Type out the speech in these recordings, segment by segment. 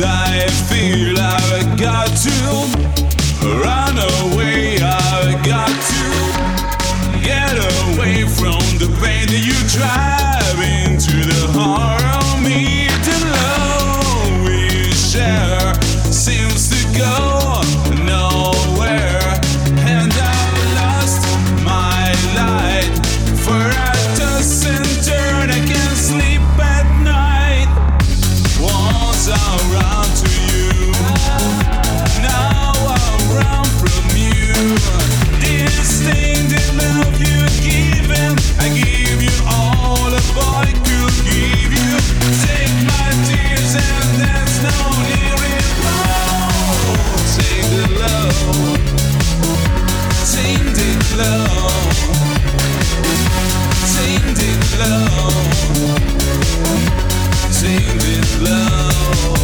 I feel I've got to tainted love,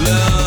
love.